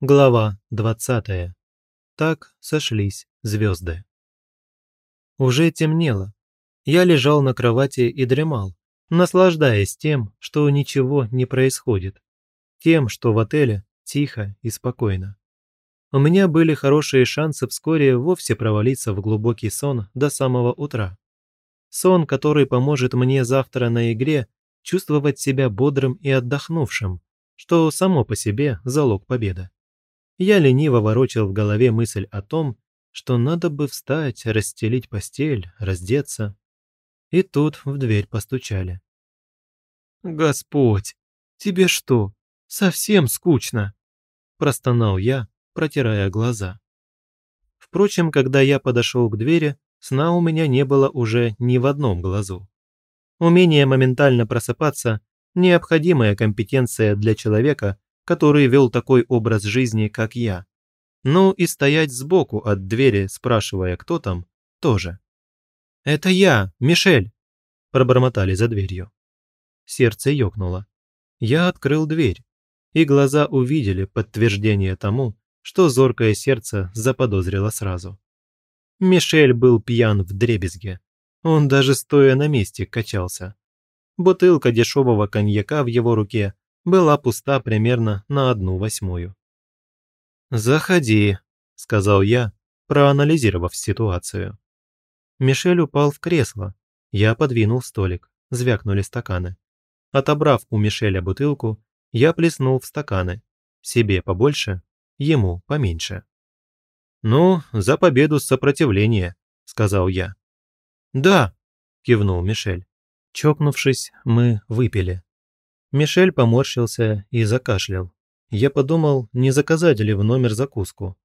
Глава 20. Так сошлись звезды. Уже темнело. Я лежал на кровати и дремал, наслаждаясь тем, что ничего не происходит. Тем, что в отеле тихо и спокойно. У меня были хорошие шансы вскоре вовсе провалиться в глубокий сон до самого утра. Сон, который поможет мне завтра на игре чувствовать себя бодрым и отдохнувшим, что само по себе залог победы я лениво ворочал в голове мысль о том, что надо бы встать, расстелить постель, раздеться. И тут в дверь постучали. «Господь, тебе что, совсем скучно?» – простонал я, протирая глаза. Впрочем, когда я подошел к двери, сна у меня не было уже ни в одном глазу. Умение моментально просыпаться – необходимая компетенция для человека, который вел такой образ жизни, как я. Ну и стоять сбоку от двери, спрашивая, кто там, тоже. «Это я, Мишель!» – пробормотали за дверью. Сердце ёкнуло. Я открыл дверь, и глаза увидели подтверждение тому, что зоркое сердце заподозрило сразу. Мишель был пьян в дребезге. Он даже стоя на месте качался. Бутылка дешевого коньяка в его руке была пуста примерно на одну восьмую. «Заходи», – сказал я, проанализировав ситуацию. Мишель упал в кресло. Я подвинул столик. Звякнули стаканы. Отобрав у Мишеля бутылку, я плеснул в стаканы. Себе побольше, ему поменьше. «Ну, за победу сопротивления», – сказал я. «Да», – кивнул Мишель. Чокнувшись, мы выпили. Мишель поморщился и закашлял. Я подумал, не заказать ли в номер закуску.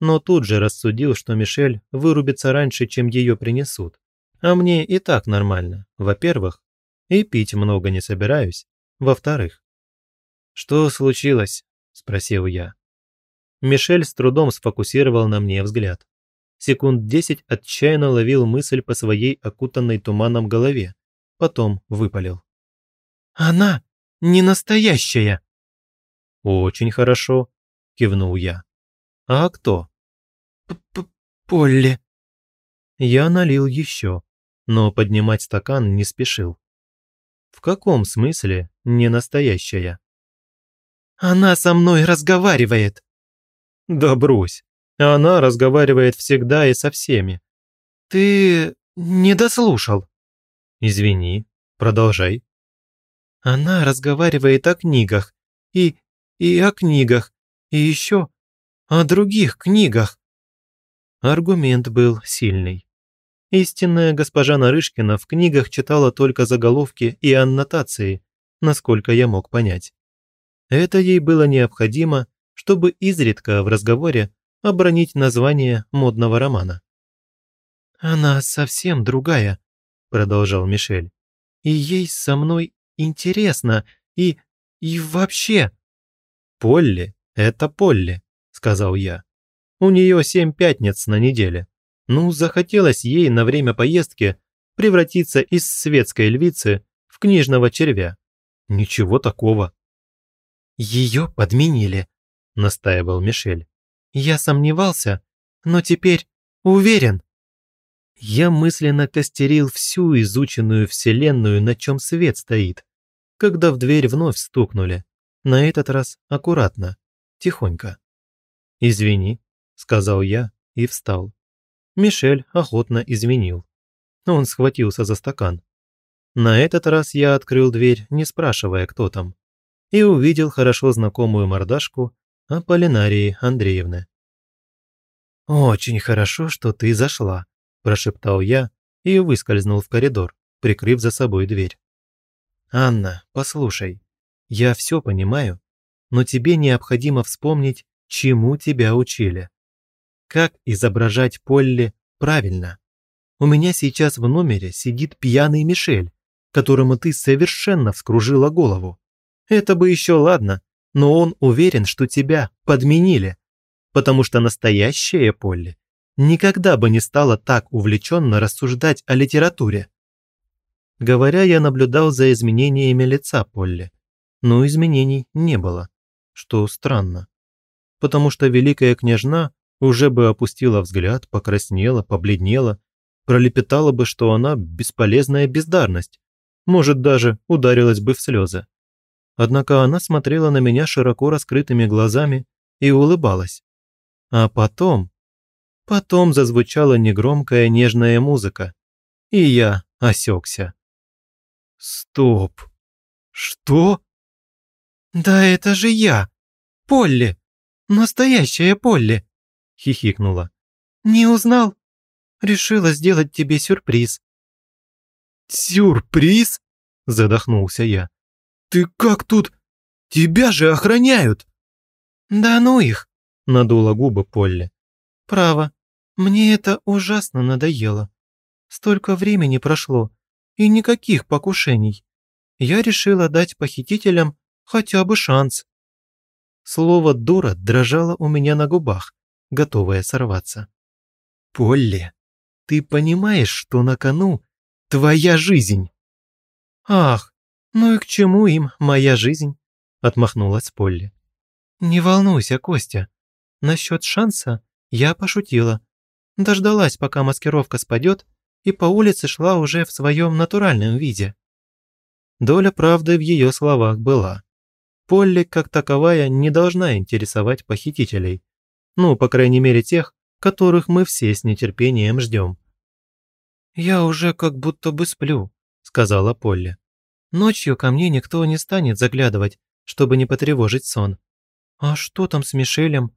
Но тут же рассудил, что Мишель вырубится раньше, чем ее принесут. А мне и так нормально, во-первых. И пить много не собираюсь, во-вторых. «Что случилось?» – спросил я. Мишель с трудом сфокусировал на мне взгляд. Секунд десять отчаянно ловил мысль по своей окутанной туманом голове. Потом выпалил. «Она не настоящая». «Очень хорошо», – кивнул я. «А кто?» П -п «Полли». Я налил еще, но поднимать стакан не спешил. «В каком смысле не настоящая?» «Она со мной разговаривает». «Да брось, она разговаривает всегда и со всеми». «Ты не дослушал». «Извини, продолжай». Она разговаривает о книгах. И... и о книгах. И еще о других книгах. Аргумент был сильный. Истинная госпожа Нарышкина в книгах читала только заголовки и аннотации, насколько я мог понять. Это ей было необходимо, чтобы изредка в разговоре обронить название модного романа. «Она совсем другая», – продолжал Мишель. «И ей со мной интересно и... и вообще...» «Полли – это Полли», – сказал я. «У нее семь пятниц на неделе. Ну, захотелось ей на время поездки превратиться из светской львицы в книжного червя. Ничего такого». «Ее подменили», – настаивал Мишель. «Я сомневался, но теперь уверен». Я мысленно костерил всю изученную вселенную, на чем свет стоит, когда в дверь вновь стукнули. На этот раз аккуратно, тихонько. «Извини», – сказал я и встал. Мишель охотно извинил. Он схватился за стакан. На этот раз я открыл дверь, не спрашивая, кто там, и увидел хорошо знакомую мордашку Аполлинарии Андреевны. «Очень хорошо, что ты зашла», – прошептал я и выскользнул в коридор, прикрыв за собой дверь. «Анна, послушай, я все понимаю, но тебе необходимо вспомнить, чему тебя учили. Как изображать Полли правильно? У меня сейчас в номере сидит пьяный Мишель, которому ты совершенно вскружила голову. Это бы еще ладно, но он уверен, что тебя подменили, потому что настоящая Полли никогда бы не стала так увлеченно рассуждать о литературе. Говоря, я наблюдал за изменениями лица Полли. Но изменений не было, что странно. потому что великая княжна уже бы опустила взгляд, покраснела, побледнела, пролепетала бы, что она бесполезная бездарность, может, даже ударилась бы в слезы. Однако она смотрела на меня широко раскрытыми глазами и улыбалась. А потом... Потом зазвучала негромкая нежная музыка, и я осекся. Стоп. Что? Да это же я, Полли, настоящая Полли, хихикнула. Не узнал? Решила сделать тебе сюрприз. Сюрприз? Задохнулся я. Ты как тут? Тебя же охраняют. Да ну их, надула губы Полли. Право, мне это ужасно надоело. Столько времени прошло, и никаких покушений. Я решила дать похитителям хотя бы шанс. Слово «дура» дрожало у меня на губах, готовое сорваться. «Полли, ты понимаешь, что на кону твоя жизнь?» «Ах, ну и к чему им моя жизнь?» – отмахнулась Полли. «Не волнуйся, Костя. Насчет шанса я пошутила. Дождалась, пока маскировка спадет, и по улице шла уже в своем натуральном виде. Доля правды в ее словах была. Полли, как таковая, не должна интересовать похитителей. Ну, по крайней мере, тех, которых мы все с нетерпением ждем. «Я уже как будто бы сплю», – сказала Полли. «Ночью ко мне никто не станет заглядывать, чтобы не потревожить сон. А что там с Мишелем?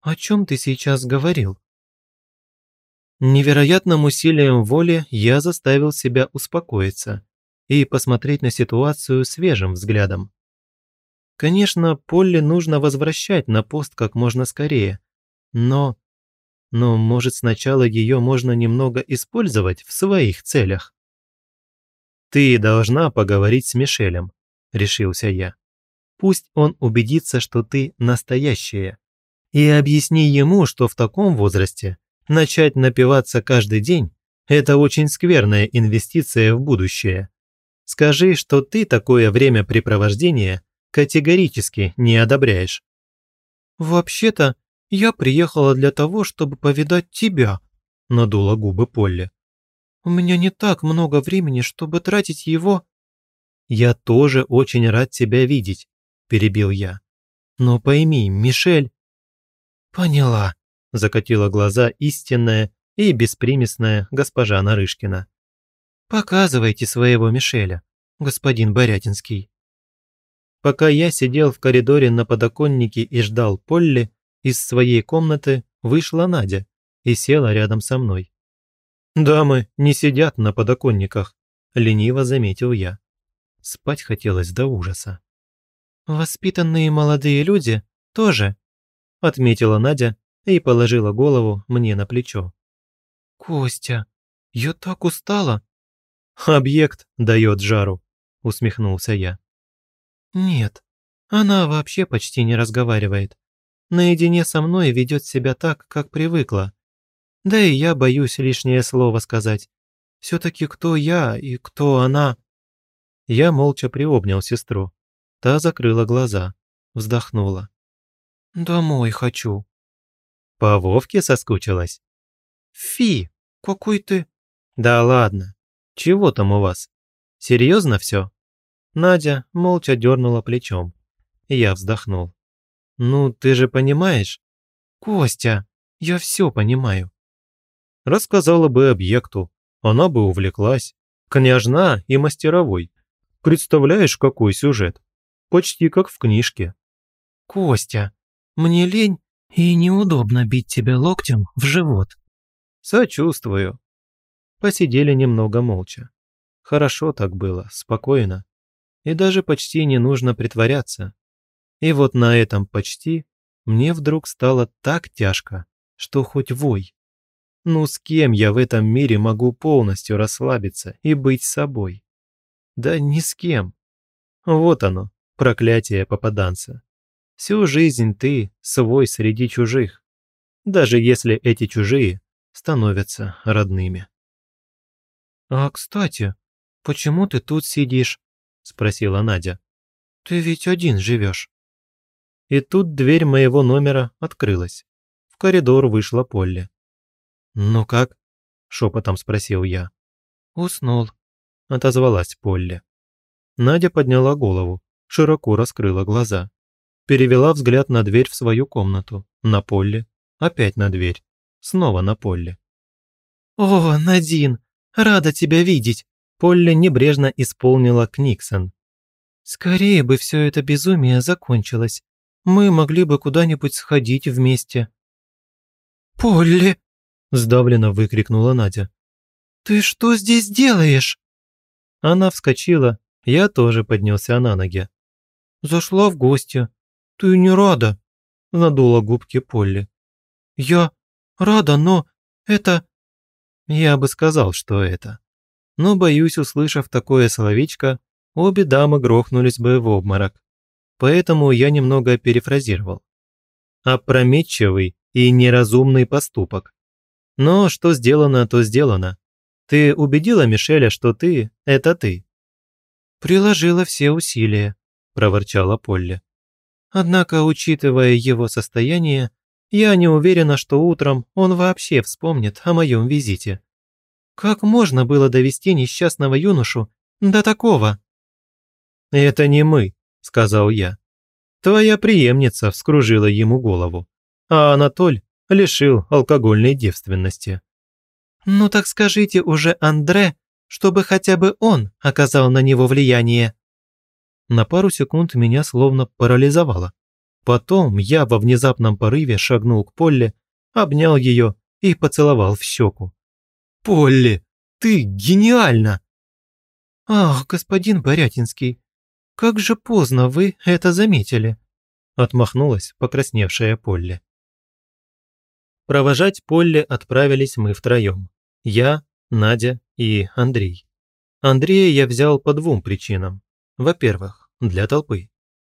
О чем ты сейчас говорил?» Невероятным усилием воли я заставил себя успокоиться и посмотреть на ситуацию свежим взглядом. Конечно, Полли нужно возвращать на пост как можно скорее, но... Но, может, сначала ее можно немного использовать в своих целях? «Ты должна поговорить с Мишелем», – решился я. «Пусть он убедится, что ты настоящая. И объясни ему, что в таком возрасте Начать напиваться каждый день – это очень скверная инвестиция в будущее. Скажи, что ты такое времяпрепровождение категорически не одобряешь. «Вообще-то, я приехала для того, чтобы повидать тебя», – надула губы Полли. «У меня не так много времени, чтобы тратить его...» «Я тоже очень рад тебя видеть», – перебил я. «Но пойми, Мишель...» «Поняла», закатила глаза истинная и беспримесная госпожа Нарышкина. «Показывайте своего Мишеля, господин Борятинский». Пока я сидел в коридоре на подоконнике и ждал Полли, из своей комнаты вышла Надя и села рядом со мной. «Дамы не сидят на подоконниках», – лениво заметил я. Спать хотелось до ужаса. «Воспитанные молодые люди тоже», – отметила Надя и положила голову мне на плечо. «Костя, я так устала!» «Объект дает жару», – усмехнулся я. «Нет, она вообще почти не разговаривает. Наедине со мной ведет себя так, как привыкла. Да и я боюсь лишнее слово сказать. Все-таки кто я и кто она?» Я молча приобнял сестру. Та закрыла глаза, вздохнула. «Домой хочу», по Вовке соскучилась? Фи, какой ты... Да ладно, чего там у вас? Серьезно все? Надя молча дернула плечом. Я вздохнул. Ну, ты же понимаешь? Костя, я все понимаю. Рассказала бы объекту, она бы увлеклась. Княжна и мастеровой. Представляешь, какой сюжет? Почти как в книжке. Костя, мне лень и неудобно бить тебя локтем в живот. Сочувствую. Посидели немного молча. Хорошо так было, спокойно. И даже почти не нужно притворяться. И вот на этом почти мне вдруг стало так тяжко, что хоть вой. Ну с кем я в этом мире могу полностью расслабиться и быть собой? Да ни с кем. Вот оно, проклятие попаданца. Всю жизнь ты свой среди чужих, даже если эти чужие становятся родными. «А, кстати, почему ты тут сидишь?» – спросила Надя. «Ты ведь один живешь». И тут дверь моего номера открылась. В коридор вышла Полли. «Ну как?» – шепотом спросил я. «Уснул», – отозвалась Полли. Надя подняла голову, широко раскрыла глаза. Перевела взгляд на дверь в свою комнату, на Полли, опять на дверь, снова на Полли. «О, Надин, рада тебя видеть!» Полли небрежно исполнила Книксон. «Скорее бы все это безумие закончилось. Мы могли бы куда-нибудь сходить вместе». «Полли!» – сдавленно выкрикнула Надя. «Ты что здесь делаешь?» Она вскочила, я тоже поднялся на ноги. «Зашла в гости. Ты не рада?» – надула губки Полли. «Я рада, но это...» Я бы сказал, что это. Но, боюсь, услышав такое словечко, обе дамы грохнулись бы в обморок. Поэтому я немного перефразировал. Опрометчивый и неразумный поступок. Но что сделано, то сделано. Ты убедила Мишеля, что ты – это ты?» «Приложила все усилия», – проворчала Полли. «Однако, учитывая его состояние, я не уверена, что утром он вообще вспомнит о моем визите. Как можно было довести несчастного юношу до такого?» «Это не мы», – сказал я. «Твоя преемница вскружила ему голову, а Анатоль лишил алкогольной девственности». «Ну так скажите уже Андре, чтобы хотя бы он оказал на него влияние». На пару секунд меня словно парализовало. Потом я во внезапном порыве шагнул к Полле, обнял ее и поцеловал в щеку. «Полли, ты гениальна!» «Ах, господин Борятинский, как же поздно вы это заметили!» отмахнулась покрасневшая Полли. Провожать Полли отправились мы втроем. Я, Надя и Андрей. Андрея я взял по двум причинам. Во-первых, для толпы.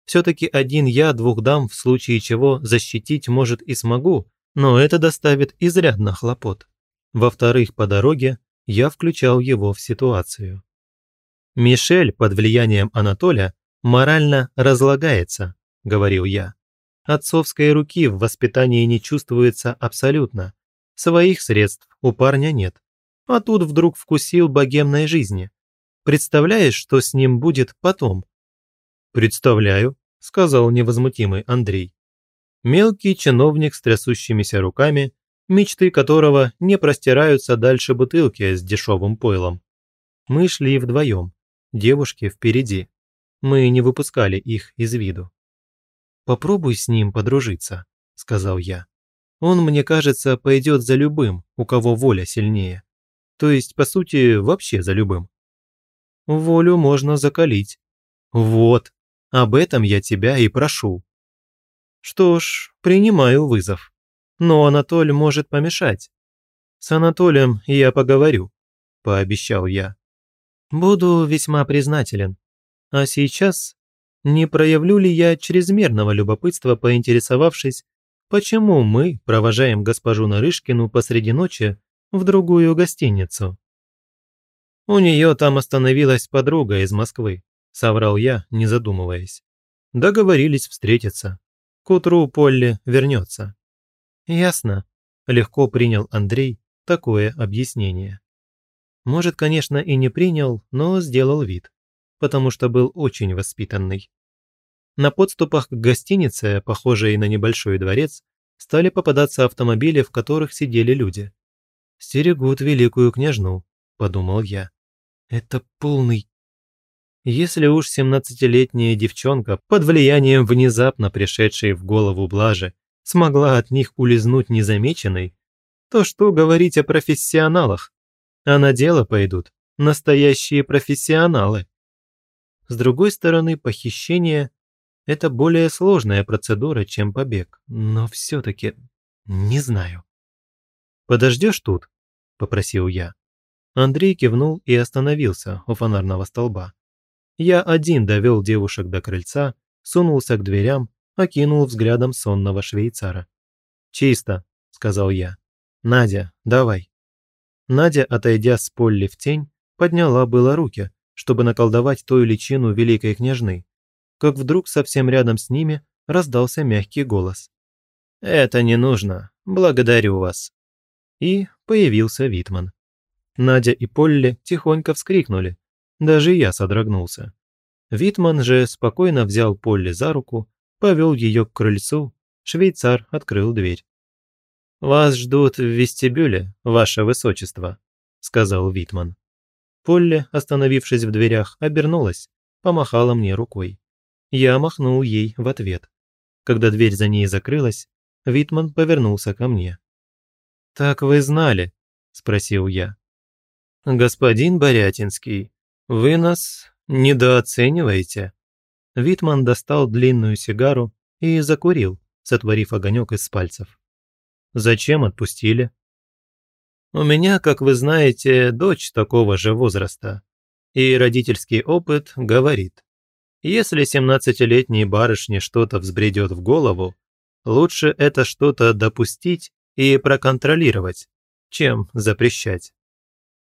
Все-таки один я двух дам в случае чего защитить, может, и смогу, но это доставит изрядно хлопот. Во-вторых, по дороге я включал его в ситуацию. «Мишель под влиянием Анатоля морально разлагается», – говорил я. «Отцовской руки в воспитании не чувствуется абсолютно. Своих средств у парня нет. А тут вдруг вкусил богемной жизни. Представляешь, что с ним будет потом?» «Представляю», – сказал невозмутимый Андрей. Мелкий чиновник с трясущимися руками, мечты которого не простираются дальше бутылки с дешевым пойлом. Мы шли вдвоем, девушки впереди. Мы не выпускали их из виду. «Попробуй с ним подружиться», – сказал я. «Он, мне кажется, пойдет за любым, у кого воля сильнее. То есть, по сути, вообще за любым». «Волю можно закалить». «Вот», об этом я тебя и прошу». Что ж, принимаю вызов. Но Анатоль может помешать. С Анатолием я поговорю, пообещал я. Буду весьма признателен. А сейчас не проявлю ли я чрезмерного любопытства, поинтересовавшись, почему мы провожаем госпожу Нарышкину посреди ночи в другую гостиницу? У нее там остановилась подруга из Москвы соврал я, не задумываясь. Договорились встретиться. К утру Полли вернется. Ясно. Легко принял Андрей такое объяснение. Может, конечно, и не принял, но сделал вид, потому что был очень воспитанный. На подступах к гостинице, похожей на небольшой дворец, стали попадаться автомобили, в которых сидели люди. «Стерегут великую княжну», – подумал я. «Это полный если уж семнадцатилетняя девчонка под влиянием внезапно пришедшей в голову блажи смогла от них улизнуть незамеченной, то что говорить о профессионалах? А на дело пойдут настоящие профессионалы. С другой стороны, похищение – это более сложная процедура, чем побег, но все-таки не знаю. «Подождешь тут?» – попросил я. Андрей кивнул и остановился у фонарного столба. Я один довел девушек до крыльца, сунулся к дверям, окинул взглядом сонного швейцара. «Чисто», – сказал я. «Надя, давай». Надя, отойдя с Полли в тень, подняла было руки, чтобы наколдовать той личину великой княжны, как вдруг совсем рядом с ними раздался мягкий голос. «Это не нужно. Благодарю вас». И появился Витман. Надя и Полли тихонько вскрикнули. Даже я содрогнулся. Витман же спокойно взял Полли за руку, повел ее к крыльцу, швейцар открыл дверь. «Вас ждут в вестибюле, ваше высочество», – сказал Витман. Полли, остановившись в дверях, обернулась, помахала мне рукой. Я махнул ей в ответ. Когда дверь за ней закрылась, Витман повернулся ко мне. «Так вы знали?» – спросил я. «Господин Борятинский, вы нас недооцениваете?» Витман достал длинную сигару и закурил, сотворив огонек из пальцев. Зачем отпустили? У меня, как вы знаете, дочь такого же возраста. И родительский опыт говорит, если 17-летней барышне что-то взбредет в голову, лучше это что-то допустить и проконтролировать, чем запрещать.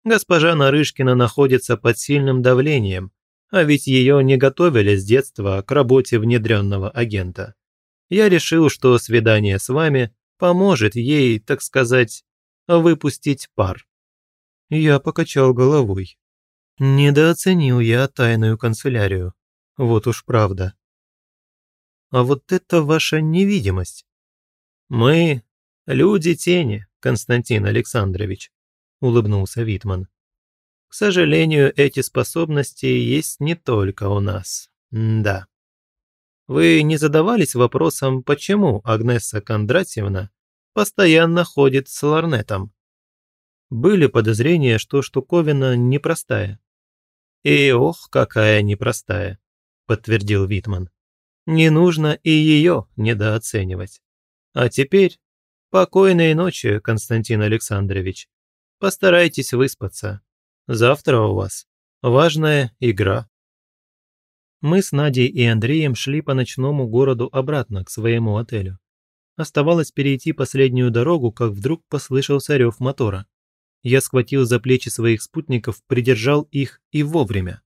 Госпожа Нарышкина находится под сильным давлением, а ведь ее не готовили с детства к работе внедренного агента. Я решил, что свидание с вами поможет ей, так сказать, выпустить пар. Я покачал головой. Недооценил я тайную канцелярию. Вот уж правда. А вот это ваша невидимость. Мы – люди тени, Константин Александрович, улыбнулся Витман. К сожалению, эти способности есть не только у нас. М да. Вы не задавались вопросом, почему Агнесса Кондратьевна постоянно ходит с ларнетом? Были подозрения, что штуковина непростая. И ох, какая непростая, подтвердил Витман. Не нужно и ее недооценивать. А теперь покойной ночи, Константин Александрович. Постарайтесь выспаться. Завтра у вас важная игра. Мы с Надей и Андреем шли по ночному городу обратно к своему отелю. Оставалось перейти последнюю дорогу, как вдруг послышался рев мотора. Я схватил за плечи своих спутников, придержал их и вовремя.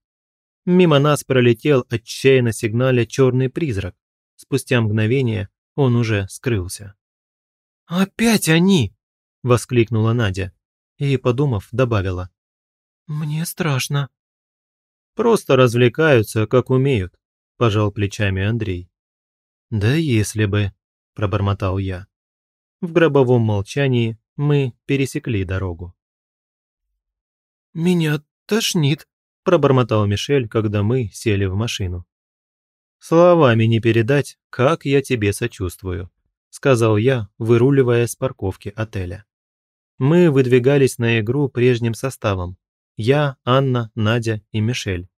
Мимо нас пролетел отчаянно сигналя черный призрак. Спустя мгновение он уже скрылся. «Опять они!» – воскликнула Надя и, подумав, добавила. «Мне страшно». Просто развлекаются, как умеют», – пожал плечами Андрей. «Да если бы», – пробормотал я. В гробовом молчании мы пересекли дорогу. «Меня тошнит», – пробормотал Мишель, когда мы сели в машину. «Словами не передать, как я тебе сочувствую», – сказал я, выруливая с парковки отеля. Мы выдвигались на игру прежним составом, я, Анна, Надя и Мишель.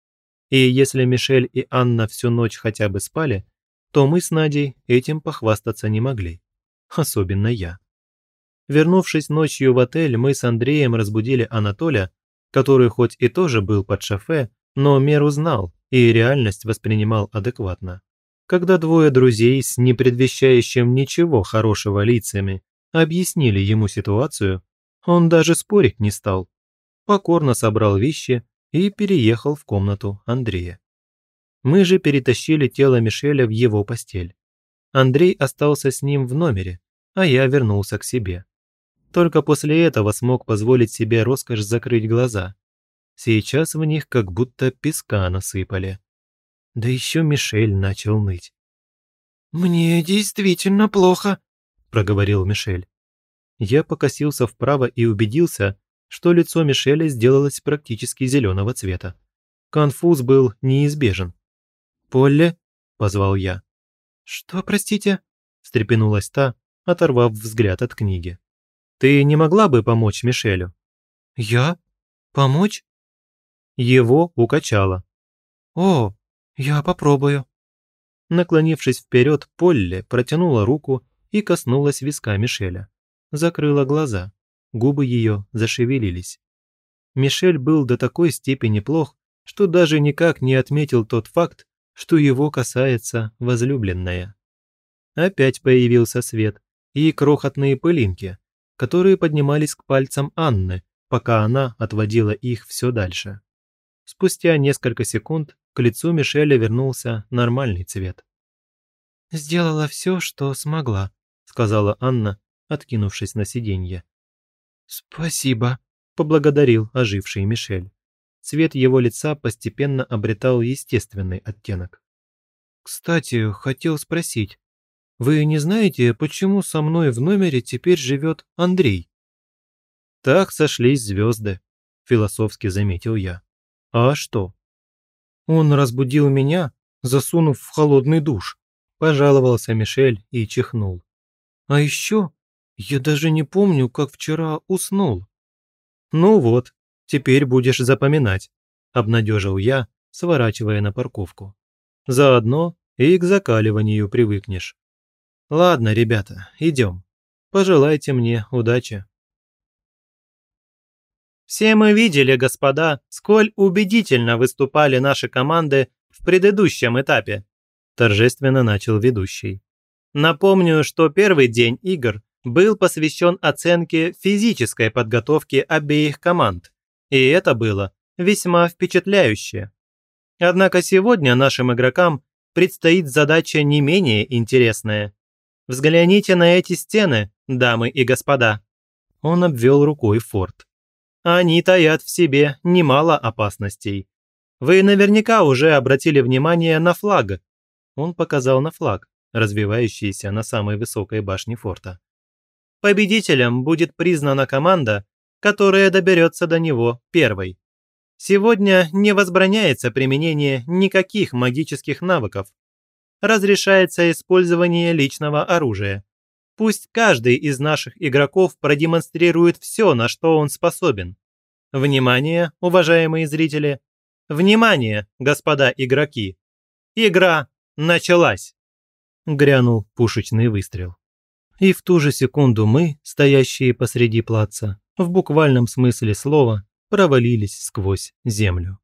И если Мишель и Анна всю ночь хотя бы спали, то мы с Надей этим похвастаться не могли. Особенно я. Вернувшись ночью в отель, мы с Андреем разбудили Анатоля, который хоть и тоже был под шофе, но меру знал и реальность воспринимал адекватно. Когда двое друзей с непредвещающим ничего хорошего лицами объяснили ему ситуацию, он даже спорить не стал, покорно собрал вещи и переехал в комнату Андрея. Мы же перетащили тело Мишеля в его постель. Андрей остался с ним в номере, а я вернулся к себе. Только после этого смог позволить себе роскошь закрыть глаза. Сейчас в них как будто песка насыпали. Да еще Мишель начал ныть. «Мне действительно плохо», – проговорил Мишель. Я покосился вправо и убедился, что лицо Мишеля сделалось практически зеленого цвета. Конфуз был неизбежен. «Полли?» – позвал я. «Что, простите?» – встрепенулась та, оторвав взгляд от книги. «Ты не могла бы помочь Мишелю?» «Я? Помочь?» Его укачало. «О, я попробую». Наклонившись вперед, Полли протянула руку и коснулась виска Мишеля. Закрыла глаза губы ее зашевелились. Мишель был до такой степени плох, что даже никак не отметил тот факт, что его касается возлюбленная. Опять появился свет и крохотные пылинки, которые поднимались к пальцам Анны, пока она отводила их все дальше. Спустя несколько секунд к лицу Мишеля вернулся нормальный цвет. «Сделала все, что смогла», – сказала Анна, откинувшись на сиденье. «Спасибо», – поблагодарил оживший Мишель. Цвет его лица постепенно обретал естественный оттенок. «Кстати, хотел спросить, вы не знаете, почему со мной в номере теперь живет Андрей?» «Так сошлись звезды», – философски заметил я. «А что?» «Он разбудил меня, засунув в холодный душ», – пожаловался Мишель и чихнул. «А еще я даже не помню, как вчера уснул». «Ну вот, теперь будешь запоминать», – обнадежил я, сворачивая на парковку. «Заодно и к закаливанию привыкнешь. Ладно, ребята, идем. Пожелайте мне удачи». Все мы видели, господа, сколь убедительно выступали наши команды в предыдущем этапе, торжественно начал ведущий. Напомню, что первый день игр был посвящен оценке физической подготовки обеих команд, и это было весьма впечатляюще. Однако сегодня нашим игрокам предстоит задача не менее интересная. Взгляните на эти стены, дамы и господа. Он обвел рукой форт. Они таят в себе немало опасностей. Вы наверняка уже обратили внимание на флаг. Он показал на флаг, развивающийся на самой высокой башне форта. Победителем будет признана команда, которая доберется до него первой. Сегодня не возбраняется применение никаких магических навыков. Разрешается использование личного оружия. Пусть каждый из наших игроков продемонстрирует все, на что он способен. Внимание, уважаемые зрители! Внимание, господа игроки! Игра началась! Грянул пушечный выстрел. И в ту же секунду мы, стоящие посреди плаца, в буквальном смысле слова, провалились сквозь землю.